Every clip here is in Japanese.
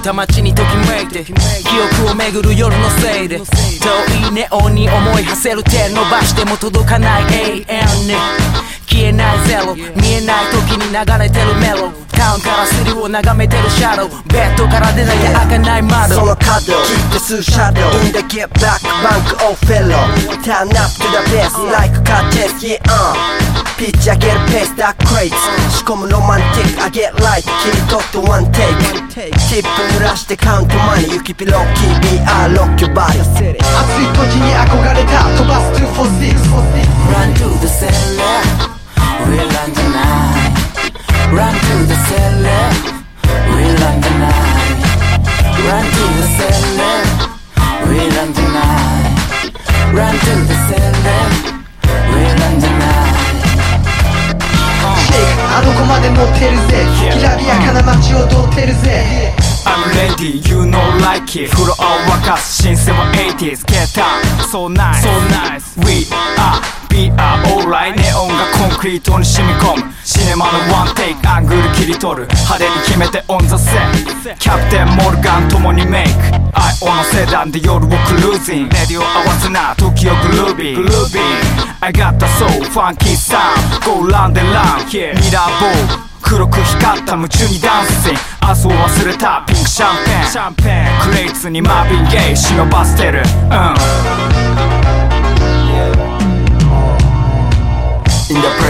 いた街にときめいて記憶を巡る夜のせいで遠いネオンに思い馳せる手伸ばしても届かない永遠に。消えないゼロ見えない時に流れてるメロタウンからスリを眺めてるシャドウベッドから出なきゃ開かない窓。その角切って数シャドウ In the get back bank of fellow Turn up to the best like cartels yeah uh Bitch, I get pissed, that crates. She come romantic, I get light. Kill talk to one take. Tip rush the count to money. You keep it low key, me, I lock your body. see it i see it 熱い時に憧れた飛ばす two for six. Run to the cellar, we run the night. Run to the cellar, we run the night. Run to the cellar, we run the night. Run to the まで持ってるぜ。きらびやかな街を踊ってるぜ。I'm ready, you know like it. フロアを沸かす新鮮は 80s Get up, so nice, so nice. We are, we are alright. ネオンがコンクリートに染み込む。シネマのワンテイクアングル切り取る。派手に決めて on the set キャプテンモルガン共にメイク。愛オのセダンで夜をクルージング。レディオ合わせな時をグルービーグルービー I got the soul, funky sound. Go round and round, yeah. ミラーボール。黒く光った夢中にダンスシーン明日を忘れたピンクシャンペンシャンペンクレイツにマービン・ゲイ忍ばせてる。うんIn the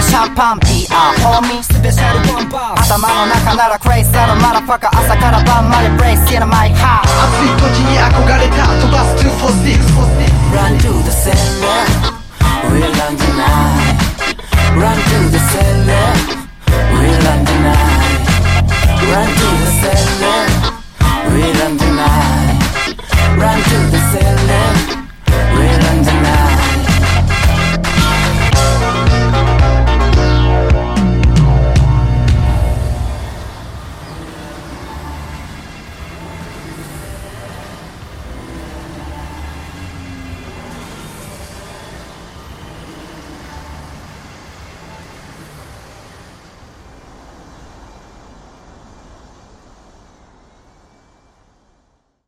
てシャンパンピーアホーミースペシャルボンバー頭の中ならクレイスならマラファカ朝から晩までブレイス in ホーミーすべしゃるボンバー頭の中ならクレイサーのマラファカ朝から晩までブレイスゲナマイハー熱い時に憧れた飛ばす246 Run to the cellar We'll run tonight Run to the cellar We'll run tonight Run to the cellar We'll run tonight Run to the cellar